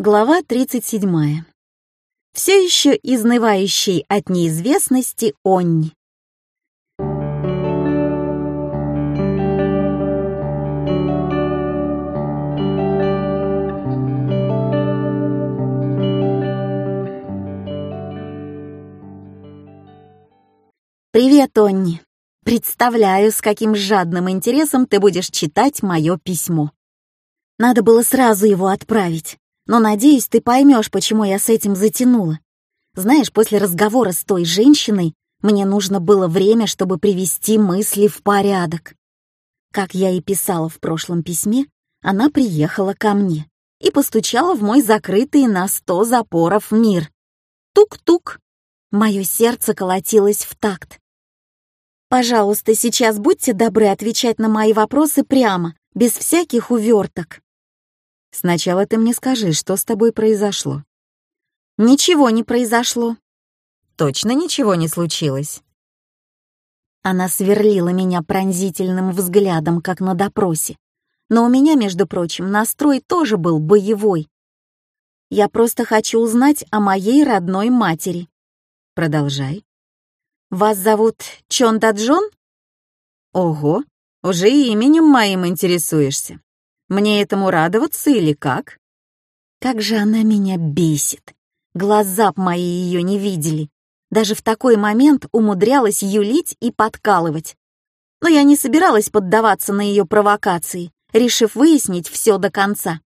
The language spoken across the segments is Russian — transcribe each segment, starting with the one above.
Глава 37. Все еще изнывающий от неизвестности Онни. «Привет, Онни. Представляю, с каким жадным интересом ты будешь читать мое письмо. Надо было сразу его отправить, но, надеюсь, ты поймешь, почему я с этим затянула. Знаешь, после разговора с той женщиной мне нужно было время, чтобы привести мысли в порядок. Как я и писала в прошлом письме, она приехала ко мне и постучала в мой закрытый на сто запоров мир. Тук-тук. Мое сердце колотилось в такт. Пожалуйста, сейчас будьте добры отвечать на мои вопросы прямо, без всяких уверток. Сначала ты мне скажи, что с тобой произошло. Ничего не произошло. Точно ничего не случилось. Она сверлила меня пронзительным взглядом, как на допросе. Но у меня, между прочим, настрой тоже был боевой. Я просто хочу узнать о моей родной матери. Продолжай. Вас зовут Чонда Джон? Ого, уже именем моим интересуешься. Мне этому радоваться или как? Как же она меня бесит. Глаза б мои ее не видели. Даже в такой момент умудрялась юлить и подкалывать. Но я не собиралась поддаваться на ее провокации, решив выяснить все до конца.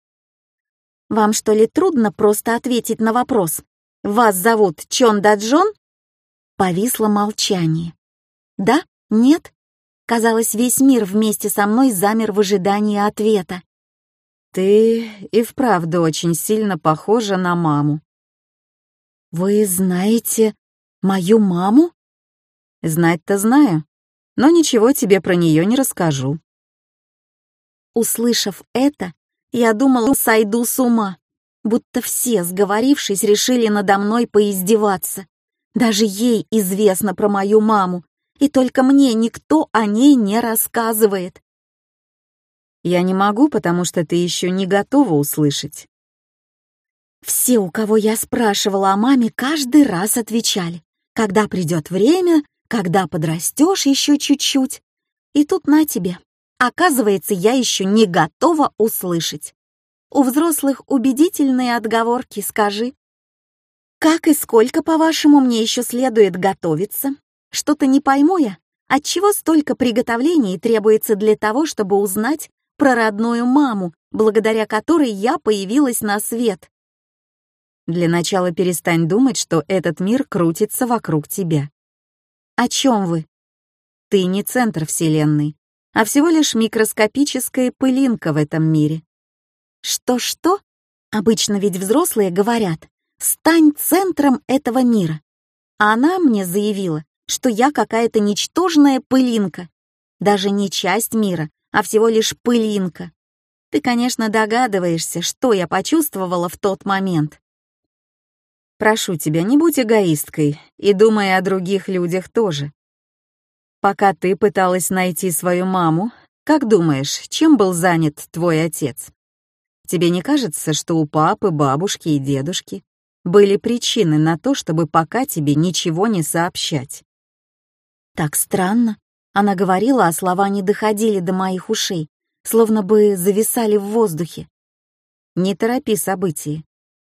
«Вам что ли трудно просто ответить на вопрос? Вас зовут Чонда Джон?» Повисло молчание. «Да? Нет?» Казалось, весь мир вместе со мной замер в ожидании ответа. «Ты и вправду очень сильно похожа на маму». «Вы знаете мою маму?» «Знать-то знаю, но ничего тебе про нее не расскажу». Услышав это, я думала, сойду с ума, будто все, сговорившись, решили надо мной поиздеваться. Даже ей известно про мою маму, и только мне никто о ней не рассказывает. Я не могу, потому что ты еще не готова услышать. Все, у кого я спрашивала о маме, каждый раз отвечали. Когда придет время, когда подрастешь еще чуть-чуть. И тут на тебе. Оказывается, я еще не готова услышать. У взрослых убедительные отговорки, скажи. Как и сколько, по-вашему, мне еще следует готовиться? Что-то не пойму я. Отчего столько приготовлений требуется для того, чтобы узнать про родную маму, благодаря которой я появилась на свет? Для начала перестань думать, что этот мир крутится вокруг тебя. О чем вы? Ты не центр Вселенной, а всего лишь микроскопическая пылинка в этом мире. Что-что? Обычно ведь взрослые говорят, стань центром этого мира. А она мне заявила, что я какая-то ничтожная пылинка. Даже не часть мира, а всего лишь пылинка. Ты, конечно, догадываешься, что я почувствовала в тот момент. Прошу тебя, не будь эгоисткой и думай о других людях тоже. Пока ты пыталась найти свою маму, как думаешь, чем был занят твой отец? Тебе не кажется, что у папы, бабушки и дедушки были причины на то, чтобы пока тебе ничего не сообщать. Так странно. Она говорила, а слова не доходили до моих ушей, словно бы зависали в воздухе. Не торопи события.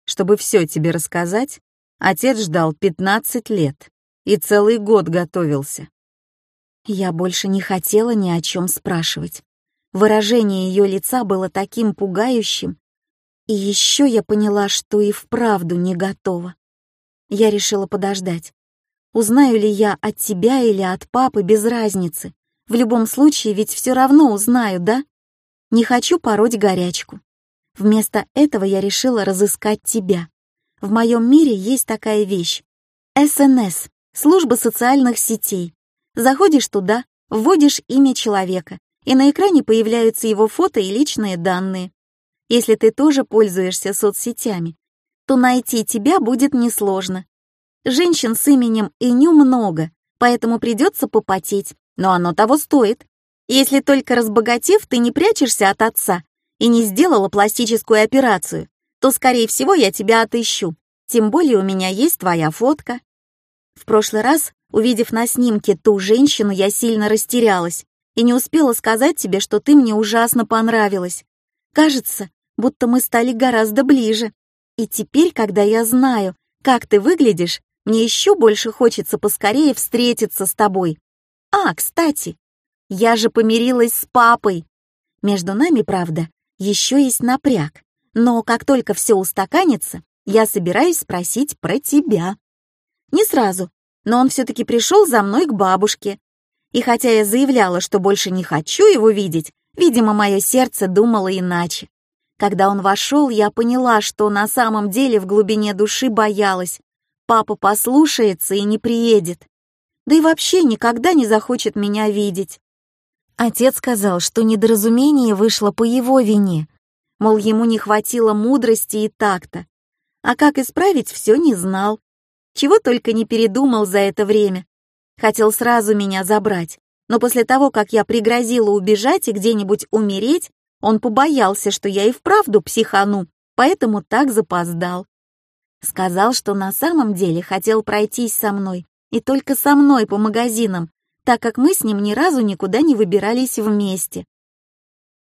Чтобы все тебе рассказать, отец ждал 15 лет и целый год готовился. Я больше не хотела ни о чем спрашивать. Выражение ее лица было таким пугающим, и еще я поняла, что и вправду не готова. Я решила подождать. Узнаю ли я от тебя или от папы, без разницы. В любом случае, ведь все равно узнаю, да? Не хочу пороть горячку. Вместо этого я решила разыскать тебя. В моем мире есть такая вещь. СНС, служба социальных сетей. Заходишь туда, вводишь имя человека, и на экране появляются его фото и личные данные. Если ты тоже пользуешься соцсетями, то найти тебя будет несложно. Женщин с именем Иню много, поэтому придется попотеть, но оно того стоит. Если только разбогатев, ты не прячешься от отца и не сделала пластическую операцию, то, скорее всего, я тебя отыщу. Тем более у меня есть твоя фотка. В прошлый раз, увидев на снимке ту женщину, я сильно растерялась и не успела сказать тебе, что ты мне ужасно понравилась. Кажется, будто мы стали гораздо ближе. И теперь, когда я знаю, как ты выглядишь, мне еще больше хочется поскорее встретиться с тобой. А, кстати, я же помирилась с папой. Между нами, правда, еще есть напряг. Но как только все устаканится, я собираюсь спросить про тебя. Не сразу, но он все-таки пришел за мной к бабушке. И хотя я заявляла, что больше не хочу его видеть, видимо, мое сердце думало иначе. Когда он вошел, я поняла, что на самом деле в глубине души боялась. Папа послушается и не приедет. Да и вообще никогда не захочет меня видеть. Отец сказал, что недоразумение вышло по его вине, мол, ему не хватило мудрости и такта. А как исправить, все не знал. Чего только не передумал за это время. Хотел сразу меня забрать, но после того, как я пригрозила убежать и где-нибудь умереть, он побоялся, что я и вправду психану, поэтому так запоздал. Сказал, что на самом деле хотел пройтись со мной, и только со мной по магазинам, так как мы с ним ни разу никуда не выбирались вместе.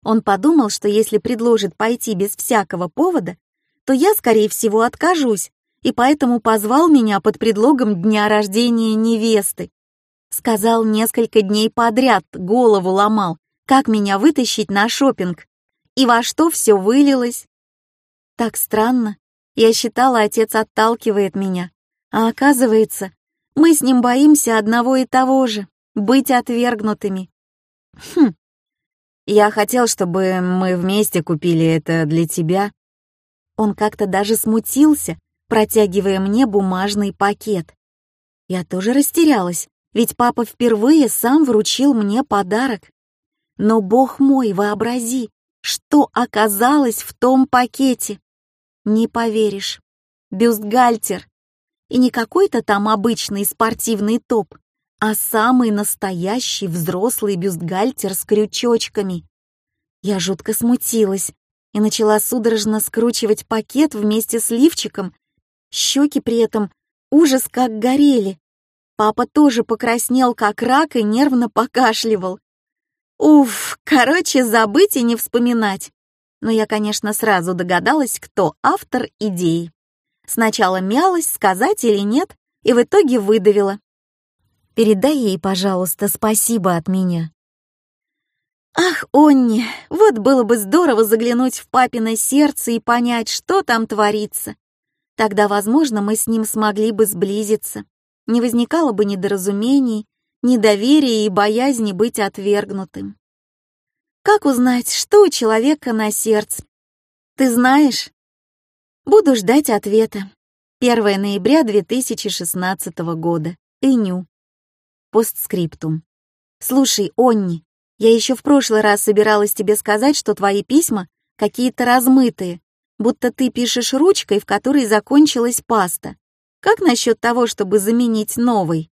Он подумал, что если предложит пойти без всякого повода, то я, скорее всего, откажусь, и поэтому позвал меня под предлогом дня рождения невесты. Сказал несколько дней подряд, голову ломал, как меня вытащить на шопинг. И во что все вылилось. Так странно. Я считала, отец отталкивает меня. А оказывается, мы с ним боимся одного и того же быть отвергнутыми. Хм. Я хотел, чтобы мы вместе купили это для тебя. Он как-то даже смутился, протягивая мне бумажный пакет. Я тоже растерялась, ведь папа впервые сам вручил мне подарок. Но, бог мой, вообрази, что оказалось в том пакете. Не поверишь. Бюстгальтер. И не какой-то там обычный спортивный топ, а самый настоящий взрослый бюстгальтер с крючочками. Я жутко смутилась и начала судорожно скручивать пакет вместе с лифчиком. Щеки при этом ужас как горели. Папа тоже покраснел как рак и нервно покашливал. Уф, короче, забыть и не вспоминать. Но я, конечно, сразу догадалась, кто автор идеи. Сначала мялась, сказать или нет, и в итоге выдавила. Передай ей, пожалуйста, спасибо от меня. Ах, Онни, вот было бы здорово заглянуть в папино сердце и понять, что там творится. Тогда, возможно, мы с ним смогли бы сблизиться. Не возникало бы недоразумений, недоверия и боязни быть отвергнутым. Как узнать, что у человека на сердце? Ты знаешь? Буду ждать ответа. 1 ноября 2016 года. Иню. Постскриптум. «Слушай, Онни, я еще в прошлый раз собиралась тебе сказать, что твои письма какие-то размытые, будто ты пишешь ручкой, в которой закончилась паста. Как насчет того, чтобы заменить новой?»